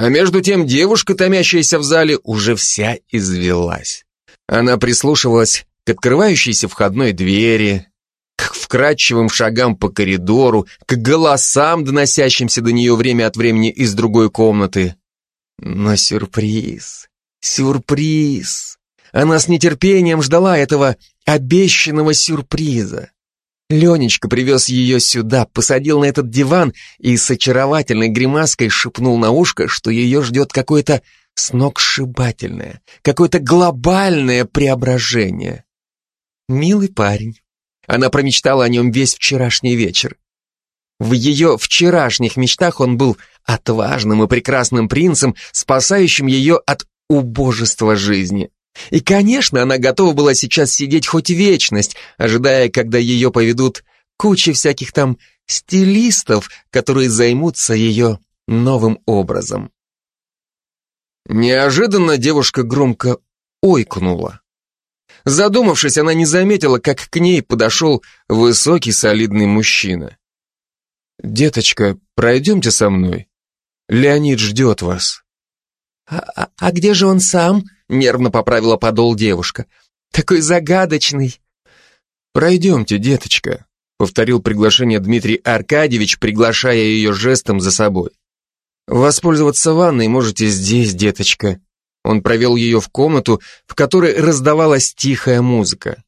А между тем девушка, томящаяся в зале, уже вся извелась. Она прислушивалась к открывающейся входной двери, к вкрадчивым шагам по коридору, к голосам, доносящимся до нее время от времени из другой комнаты. Но сюрприз, сюрприз. Она с нетерпением ждала этого обещанного сюрприза. Ленечка привез ее сюда, посадил на этот диван и с очаровательной гримаской шепнул на ушко, что ее ждет какое-то сногсшибательное, какое-то глобальное преображение. Милый парень. Она промечтала о нем весь вчерашний вечер. В ее вчерашних мечтах он был отважным и прекрасным принцем, спасающим ее от убожества жизни. И, конечно, она готова была сейчас сидеть хоть вечность, ожидая, когда ее поведут кучи всяких там стилистов, которые займутся ее новым образом. Неожиданно девушка громко ойкнула. Задумавшись, она не заметила, как к ней подошел высокий солидный мужчина. «Деточка, пройдемте со мной. Леонид ждет вас». «А, а, а где же он сам?» Нервно поправила подол девушка. Такой загадочный. Пройдемте, деточка, повторил приглашение Дмитрий Аркадьевич, приглашая ее жестом за собой. Воспользоваться ванной можете здесь, деточка. Он провел ее в комнату, в которой раздавалась тихая музыка.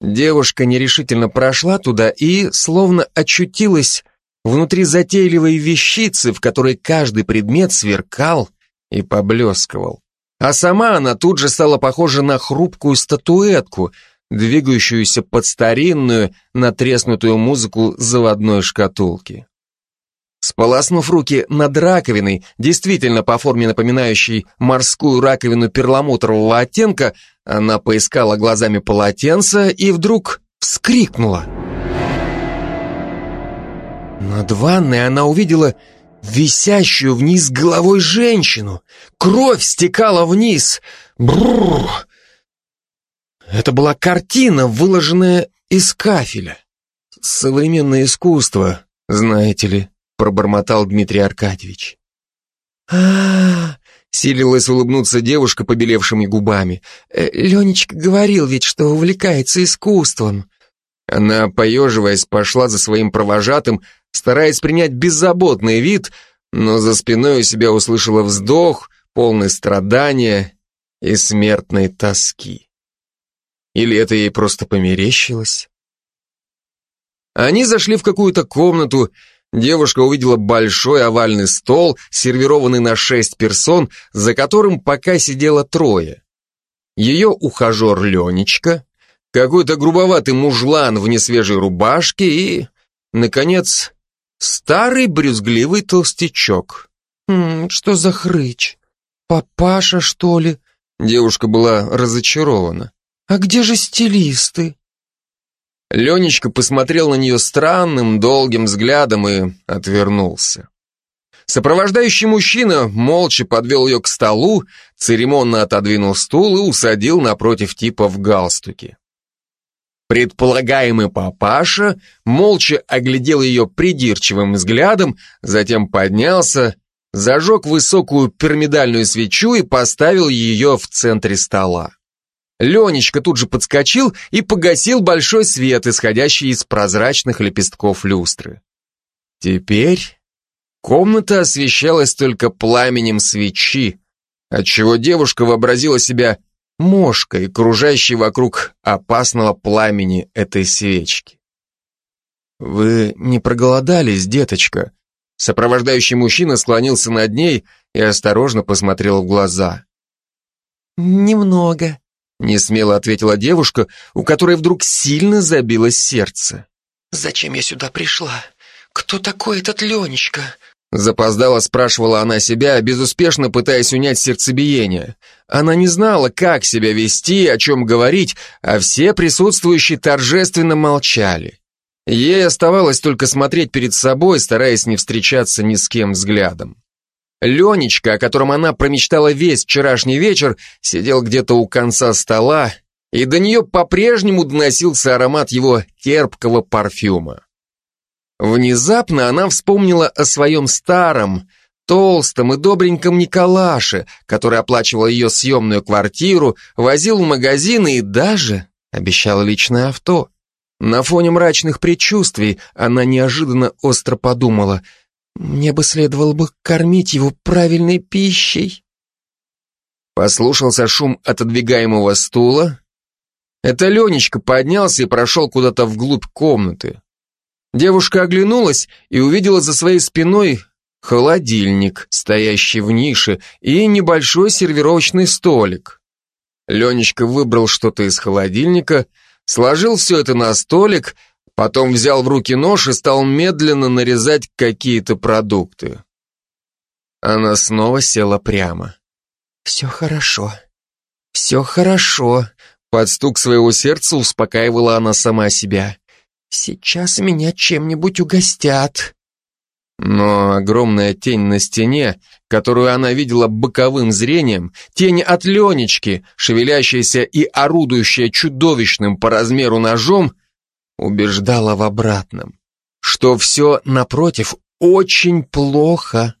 Девушка нерешительно прошла туда и словно очутилась внутри затейливой вещицы, в которой каждый предмет сверкал и поблескивал. А сама она тут же стала похожа на хрупкую статуэтку, двигающуюся под старинную, натреснутую музыку заводной шкатулки. Сполоснув руки над раковиной, действительно по форме напоминающей морскую раковину перламутрового оттенка, она поискала глазами полотенца и вдруг вскрикнула. Над ванной она увидела висящую вниз головой женщину. Кровь стекала вниз. Бррр. Это была картина, выложенная из кафеля. Современное искусство, знаете ли, пробормотал Дмитрий Аркадьевич. а, -а, -а Силилась улыбнуться девушка побелевшими губами. «Э, Ленечка говорил ведь, что увлекается искусством. Она, поеживаясь, пошла за своим провожатым, стараясь принять беззаботный вид, но за спиной у себя услышала вздох, полный страдания и смертной тоски. Или это ей просто померещилось? Они зашли в какую-то комнату, девушка увидела большой овальный стол, сервированный на шесть персон, за которым пока сидело трое. Ее ухажер Ленечка, какой-то грубоватый мужлан в несвежей рубашке и, наконец, Старый брюзгливый толстячок. «Хм, что за хрыч? Папаша, что ли?» Девушка была разочарована. «А где же стилисты?» Ленечка посмотрел на нее странным, долгим взглядом и отвернулся. Сопровождающий мужчина молча подвел ее к столу, церемонно отодвинул стул и усадил напротив типа в галстуке. Предполагаемый папаша молча оглядел ее придирчивым взглядом, затем поднялся, зажег высокую пирамидальную свечу и поставил ее в центре стола. Ленечка тут же подскочил и погасил большой свет, исходящий из прозрачных лепестков люстры. Теперь комната освещалась только пламенем свечи, отчего девушка вообразила себя мошкой, кружащей вокруг опасного пламени этой свечки. «Вы не проголодались, деточка?» Сопровождающий мужчина склонился над ней и осторожно посмотрел в глаза. «Немного», — несмело ответила девушка, у которой вдруг сильно забилось сердце. «Зачем я сюда пришла? Кто такой этот Ленечка? Запоздала спрашивала она себя, безуспешно пытаясь унять сердцебиение. Она не знала, как себя вести, о чем говорить, а все присутствующие торжественно молчали. Ей оставалось только смотреть перед собой, стараясь не встречаться ни с кем взглядом. Ленечка, о котором она промечтала весь вчерашний вечер, сидел где-то у конца стола, и до нее по-прежнему доносился аромат его терпкого парфюма. Внезапно она вспомнила о своем старом, толстом и добреньком Николаше, который оплачивал ее съемную квартиру, возил в магазины и даже обещал личное авто. На фоне мрачных предчувствий она неожиданно остро подумала, «Мне бы следовало бы кормить его правильной пищей». Послушался шум отодвигаемого стула. Это Ленечка поднялся и прошел куда-то вглубь комнаты. Девушка оглянулась и увидела за своей спиной холодильник, стоящий в нише, и небольшой сервировочный столик. Ленечка выбрал что-то из холодильника, сложил все это на столик, потом взял в руки нож и стал медленно нарезать какие-то продукты. Она снова села прямо. «Все хорошо, все хорошо», под стук своего сердца успокаивала она сама себя. «Сейчас меня чем-нибудь угостят». Но огромная тень на стене, которую она видела боковым зрением, тень от Ленечки, шевелящаяся и орудующая чудовищным по размеру ножом, убеждала в обратном, что все, напротив, очень плохо.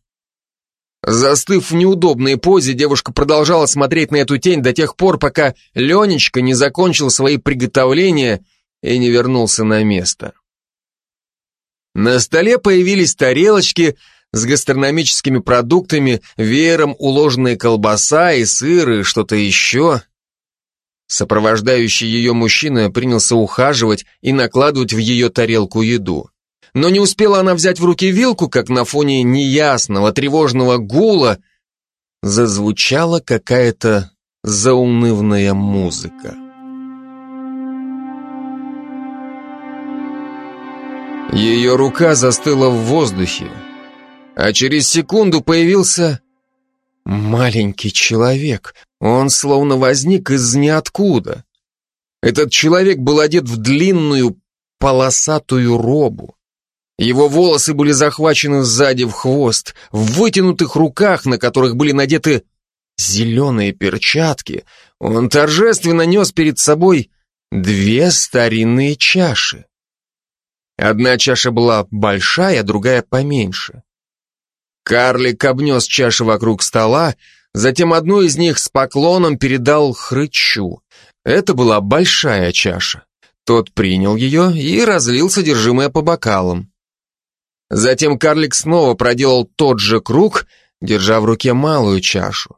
Застыв в неудобной позе, девушка продолжала смотреть на эту тень до тех пор, пока Ленечка не закончил свои приготовления и не вернулся на место. На столе появились тарелочки с гастрономическими продуктами, веером уложенные колбаса и сыр и что-то еще. Сопровождающий ее мужчина принялся ухаживать и накладывать в ее тарелку еду. Но не успела она взять в руки вилку, как на фоне неясного, тревожного гула зазвучала какая-то заунывная музыка. Ее рука застыла в воздухе, а через секунду появился маленький человек. Он словно возник из ниоткуда. Этот человек был одет в длинную полосатую робу. Его волосы были захвачены сзади в хвост, в вытянутых руках, на которых были надеты зеленые перчатки, он торжественно нес перед собой две старинные чаши. Одна чаша была большая, другая поменьше. Карлик обнес чаши вокруг стола, затем одну из них с поклоном передал хрычу. Это была большая чаша. Тот принял ее и разлил содержимое по бокалам. Затем карлик снова проделал тот же круг, держа в руке малую чашу.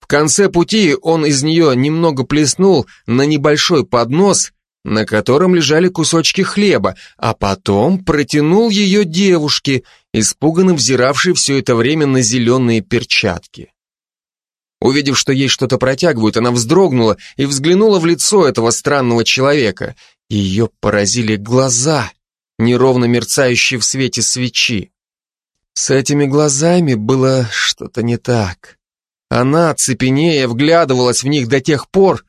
В конце пути он из нее немного плеснул на небольшой поднос на котором лежали кусочки хлеба, а потом протянул ее девушке, испуганно взиравшей все это время на зеленые перчатки. Увидев, что ей что-то протягивают, она вздрогнула и взглянула в лицо этого странного человека. Ее поразили глаза, неровно мерцающие в свете свечи. С этими глазами было что-то не так. Она, цепенея, вглядывалась в них до тех пор,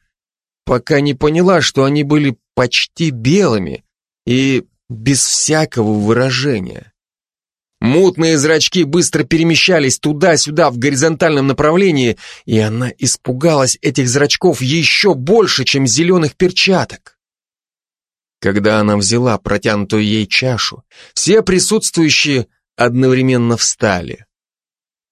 пока не поняла, что они были почти белыми и без всякого выражения. Мутные зрачки быстро перемещались туда-сюда в горизонтальном направлении, и она испугалась этих зрачков еще больше, чем зеленых перчаток. Когда она взяла протянутую ей чашу, все присутствующие одновременно встали.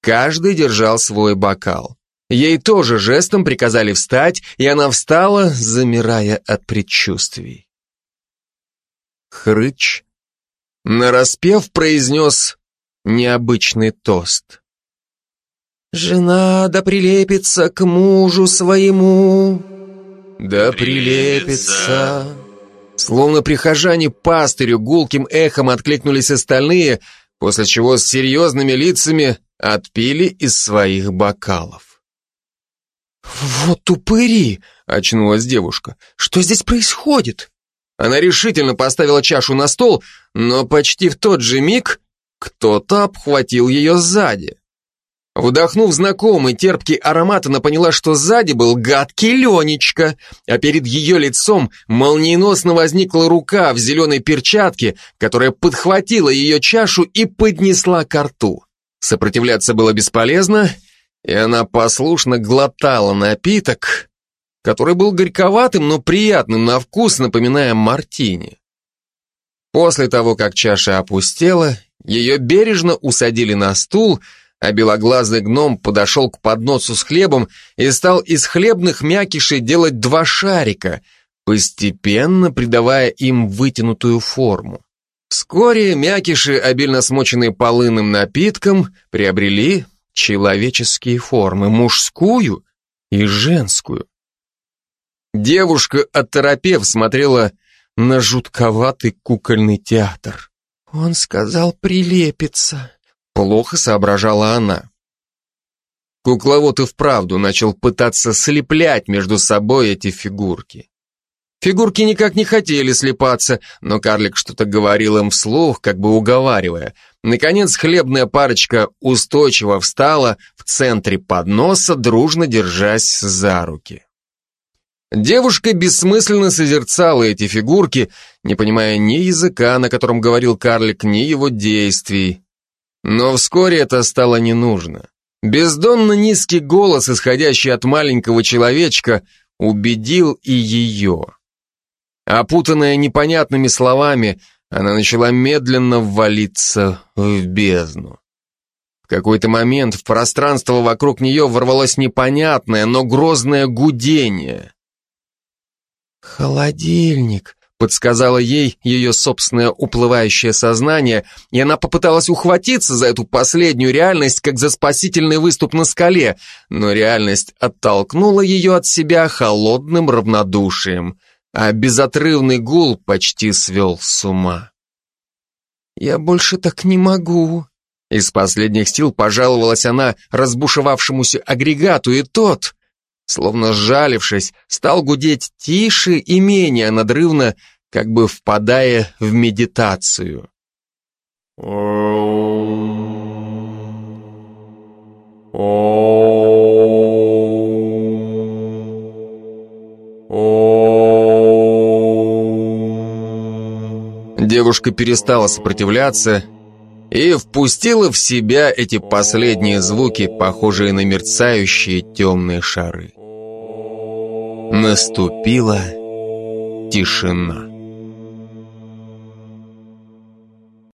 Каждый держал свой бокал. Ей тоже жестом приказали встать, и она встала, замирая от предчувствий. Хрыч нараспев произнес необычный тост. «Жена да прилепится к мужу своему, да прилепится». Словно прихожане пастырю гулким эхом откликнулись остальные, после чего с серьезными лицами отпили из своих бокалов. «Вот упыри!» — очнулась девушка. «Что здесь происходит?» Она решительно поставила чашу на стол, но почти в тот же миг кто-то обхватил ее сзади. Вдохнув знакомый терпкий аромат, она поняла, что сзади был гадкий Ленечка, а перед ее лицом молниеносно возникла рука в зеленой перчатке, которая подхватила ее чашу и поднесла к рту. Сопротивляться было бесполезно, и она послушно глотала напиток, который был горьковатым, но приятным на вкус, напоминая мартини. После того, как чаша опустела, ее бережно усадили на стул, а белоглазый гном подошел к подносу с хлебом и стал из хлебных мякишей делать два шарика, постепенно придавая им вытянутую форму. Вскоре мякиши, обильно смоченные полынным напитком, приобрели человеческие формы, мужскую и женскую. Девушка, оторопев, смотрела на жутковатый кукольный театр. «Он сказал прилепиться», — плохо соображала она. Кукловод и вправду начал пытаться слеплять между собой эти фигурки. Фигурки никак не хотели слепаться, но карлик что-то говорил им вслух, как бы уговаривая. Наконец хлебная парочка устойчиво встала в центре подноса, дружно держась за руки. Девушка бессмысленно созерцала эти фигурки, не понимая ни языка, на котором говорил карлик, ни его действий. Но вскоре это стало не нужно. Бездонно низкий голос, исходящий от маленького человечка, убедил и ее. Опутанная непонятными словами, она начала медленно ввалиться в бездну. В какой-то момент в пространство вокруг нее ворвалось непонятное, но грозное гудение. «Холодильник», — подсказала ей ее собственное уплывающее сознание, и она попыталась ухватиться за эту последнюю реальность, как за спасительный выступ на скале, но реальность оттолкнула ее от себя холодным равнодушием, а безотрывный гул почти свел с ума. «Я больше так не могу», из последних сил пожаловалась она разбушевавшемуся агрегату, и тот, словно сжалившись, стал гудеть тише и менее надрывно, как бы впадая в медитацию. Девушка перестала сопротивляться и впустила в себя эти последние звуки, похожие на мерцающие темные шары. Наступила тишина.